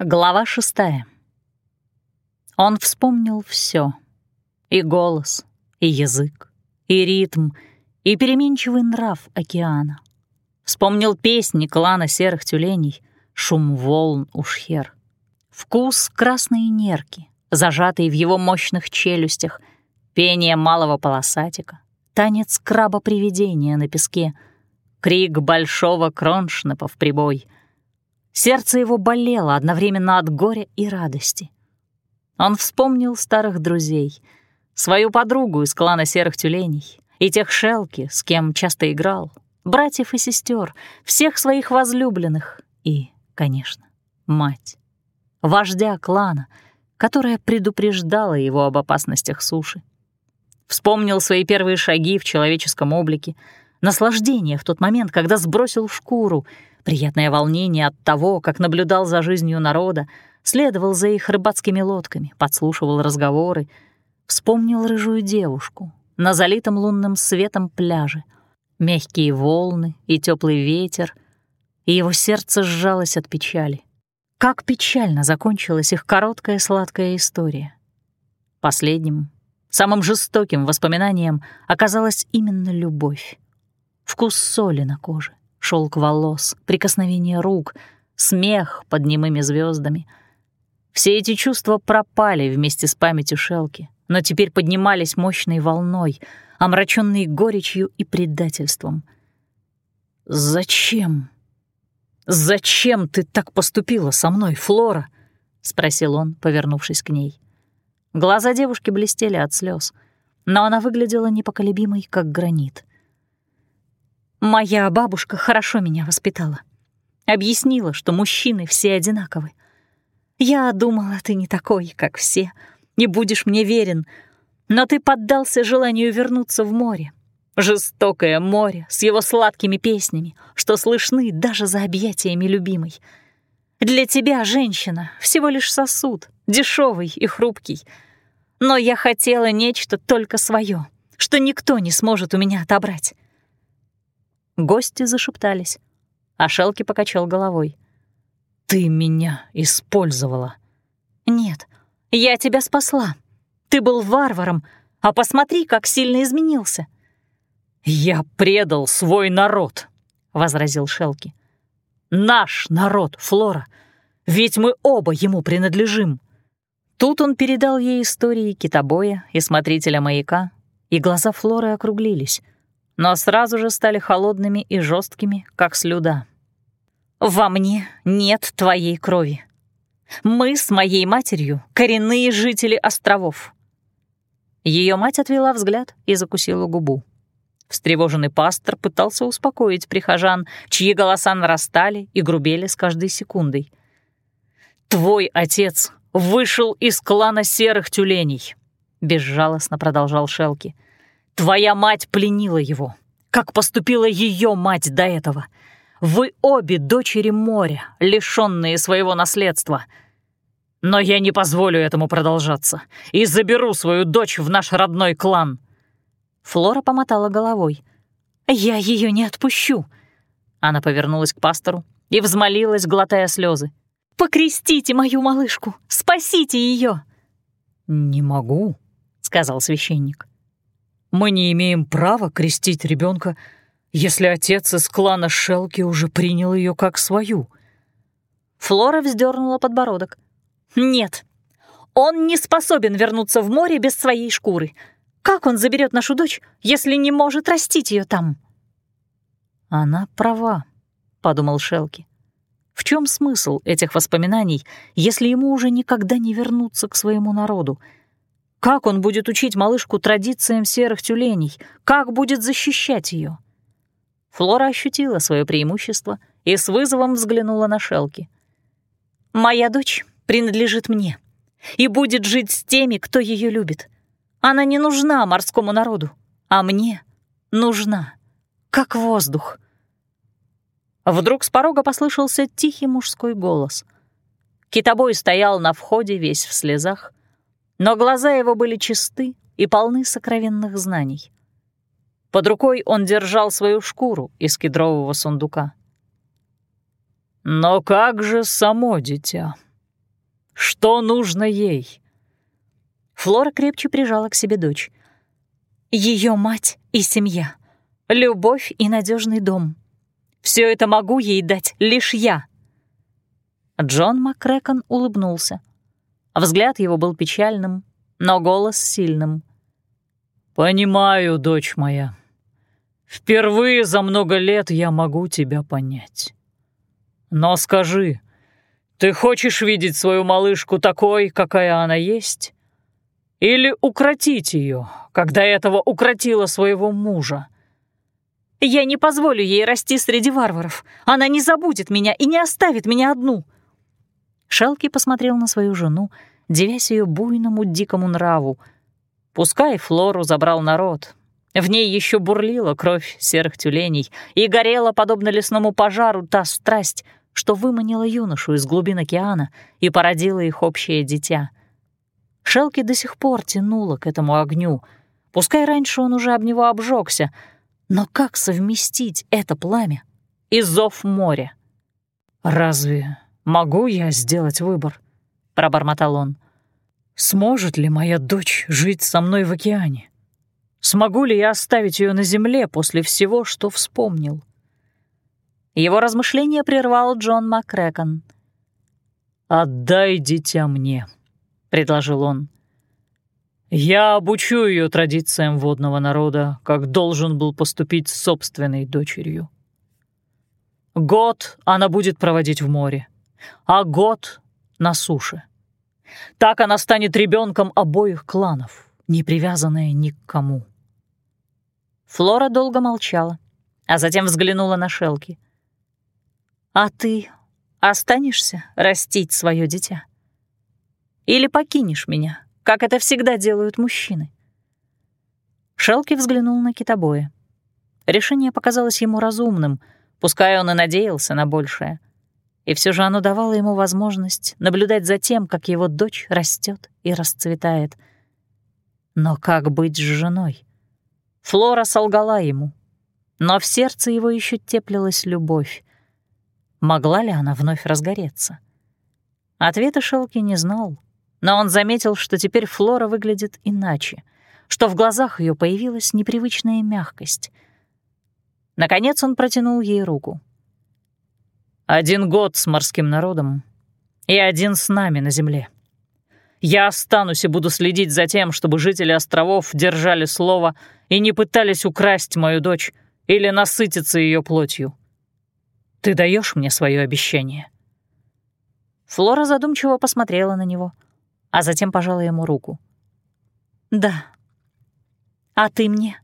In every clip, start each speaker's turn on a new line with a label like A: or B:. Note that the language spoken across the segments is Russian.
A: Глава шестая. Он вспомнил все: И голос, и язык, и ритм, и переменчивый нрав океана. Вспомнил песни клана серых тюленей, шум волн у шхер. Вкус красной нерки, зажатый в его мощных челюстях, пение малого полосатика, танец краба-привидения на песке, крик большого кроншнепа в прибой — Сердце его болело одновременно от горя и радости. Он вспомнил старых друзей, свою подругу из клана серых тюленей и тех шелки, с кем часто играл, братьев и сестер, всех своих возлюбленных и, конечно, мать, вождя клана, которая предупреждала его об опасностях суши. Вспомнил свои первые шаги в человеческом облике, наслаждение в тот момент, когда сбросил шкуру — Приятное волнение от того, как наблюдал за жизнью народа, следовал за их рыбацкими лодками, подслушивал разговоры, вспомнил рыжую девушку на залитом лунным светом пляже, мягкие волны и теплый ветер, и его сердце сжалось от печали. Как печально закончилась их короткая сладкая история. Последним, самым жестоким воспоминанием оказалась именно любовь. Вкус соли на коже, шелк волос, прикосновение рук, смех под немыми звездами. Все эти чувства пропали вместе с памятью Шелки, но теперь поднимались мощной волной, омраченной горечью и предательством. «Зачем? Зачем ты так поступила со мной, Флора?» — спросил он, повернувшись к ней. Глаза девушки блестели от слез, но она выглядела непоколебимой, как гранит — Моя бабушка хорошо меня воспитала. Объяснила, что мужчины все одинаковы. Я думала, ты не такой, как все, не будешь мне верен, но ты поддался желанию вернуться в море. Жестокое море с его сладкими песнями, что слышны даже за объятиями любимой. Для тебя, женщина, всего лишь сосуд, дешевый и хрупкий. Но я хотела нечто только свое, что никто не сможет у меня отобрать. Гости зашептались, а Шелки покачал головой. «Ты меня использовала». «Нет, я тебя спасла. Ты был варваром, а посмотри, как сильно изменился». «Я предал свой народ», — возразил Шелки. «Наш народ, Флора, ведь мы оба ему принадлежим». Тут он передал ей истории китобоя и смотрителя маяка, и глаза Флоры округлились но сразу же стали холодными и жесткими, как слюда. «Во мне нет твоей крови. Мы с моей матерью — коренные жители островов». Ее мать отвела взгляд и закусила губу. Встревоженный пастор пытался успокоить прихожан, чьи голоса нарастали и грубели с каждой секундой. «Твой отец вышел из клана серых тюленей», — безжалостно продолжал Шелки. Твоя мать пленила его, как поступила ее мать до этого. Вы обе дочери моря, лишенные своего наследства. Но я не позволю этому продолжаться и заберу свою дочь в наш родной клан». Флора помотала головой. «Я ее не отпущу». Она повернулась к пастору и взмолилась, глотая слезы. «Покрестите мою малышку! Спасите ее!» «Не могу», — сказал священник. Мы не имеем права крестить ребенка, если отец из клана Шелки уже принял ее как свою. Флора вздернула подбородок. Нет, он не способен вернуться в море без своей шкуры. Как он заберет нашу дочь, если не может растить ее там? Она права, подумал Шелки. В чем смысл этих воспоминаний, если ему уже никогда не вернуться к своему народу? Как он будет учить малышку традициям серых тюленей? Как будет защищать ее? Флора ощутила свое преимущество и с вызовом взглянула на Шелки. «Моя дочь принадлежит мне и будет жить с теми, кто ее любит. Она не нужна морскому народу, а мне нужна, как воздух». Вдруг с порога послышался тихий мужской голос. Китобой стоял на входе весь в слезах, но глаза его были чисты и полны сокровенных знаний. Под рукой он держал свою шкуру из кедрового сундука. «Но как же само дитя?» Что нужно ей?» Флора крепче прижала к себе дочь. Ее мать и семья, любовь и надежный дом. Все это могу ей дать лишь я». Джон МакКрэкон улыбнулся. Взгляд его был печальным, но голос сильным. «Понимаю, дочь моя. Впервые за много лет я могу тебя понять. Но скажи, ты хочешь видеть свою малышку такой, какая она есть? Или укротить ее, когда этого укротила своего мужа? Я не позволю ей расти среди варваров. Она не забудет меня и не оставит меня одну. Шелки посмотрел на свою жену, девясь ее буйному дикому нраву. Пускай Флору забрал народ. В ней еще бурлила кровь серых тюленей и горела, подобно лесному пожару, та страсть, что выманила юношу из глубин океана и породила их общее дитя. Шелки до сих пор тянуло к этому огню. Пускай раньше он уже об него обжегся, но как совместить это пламя и зов моря? «Разве могу я сделать выбор?» — пробормотал он. «Сможет ли моя дочь жить со мной в океане? Смогу ли я оставить ее на земле после всего, что вспомнил?» Его размышления прервал Джон МакКрэкон. «Отдай дитя мне», — предложил он. «Я обучу ее традициям водного народа, как должен был поступить с собственной дочерью. Год она будет проводить в море, а год — на суше. Так она станет ребенком обоих кланов, не привязанная ни к кому». Флора долго молчала, а затем взглянула на Шелки. А ты останешься растить свое дитя? Или покинешь меня, как это всегда делают мужчины?» Шелки взглянул на китобоя. Решение показалось ему разумным, пускай он и надеялся на большее. И все же оно давало ему возможность наблюдать за тем, как его дочь растет и расцветает. Но как быть с женой? Флора солгала ему, но в сердце его еще теплилась любовь. Могла ли она вновь разгореться? Ответа Шелки не знал, но он заметил, что теперь Флора выглядит иначе, что в глазах ее появилась непривычная мягкость. Наконец он протянул ей руку. «Один год с морским народом и один с нами на земле. Я останусь и буду следить за тем, чтобы жители островов держали слово и не пытались украсть мою дочь или насытиться ее плотью. Ты даешь мне свое обещание?» Флора задумчиво посмотрела на него, а затем пожала ему руку. «Да. А ты мне?»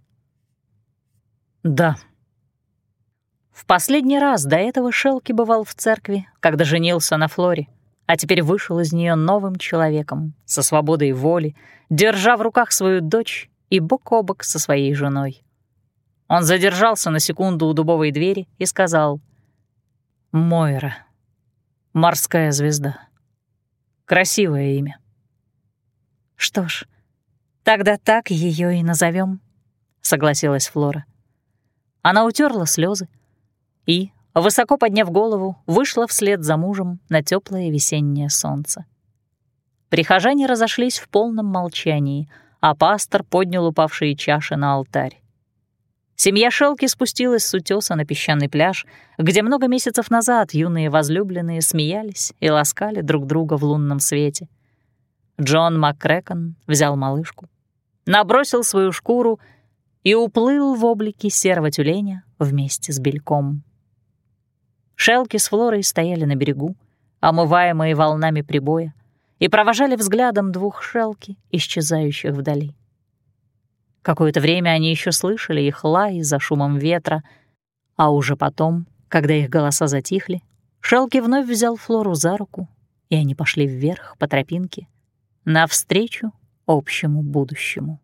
A: «Да». В последний раз до этого Шелки бывал в церкви, когда женился на Флоре, а теперь вышел из нее новым человеком, со свободой воли, держа в руках свою дочь и бок о бок со своей женой. Он задержался на секунду у дубовой двери и сказал Мойра. Морская звезда. Красивое имя. Что ж, тогда так ее и назовем, согласилась Флора. Она утерла слезы и, высоко подняв голову, вышла вслед за мужем на теплое весеннее солнце. Прихожане разошлись в полном молчании, а пастор поднял упавшие чаши на алтарь. Семья Шелки спустилась с утеса на песчаный пляж, где много месяцев назад юные возлюбленные смеялись и ласкали друг друга в лунном свете. Джон МакКрэкон взял малышку, набросил свою шкуру и уплыл в облике серого тюленя вместе с бельком. Шелки с Флорой стояли на берегу, омываемые волнами прибоя, и провожали взглядом двух Шелки, исчезающих вдали. Какое-то время они еще слышали их лай за шумом ветра, а уже потом, когда их голоса затихли, Шелки вновь взял Флору за руку, и они пошли вверх по тропинке навстречу общему будущему.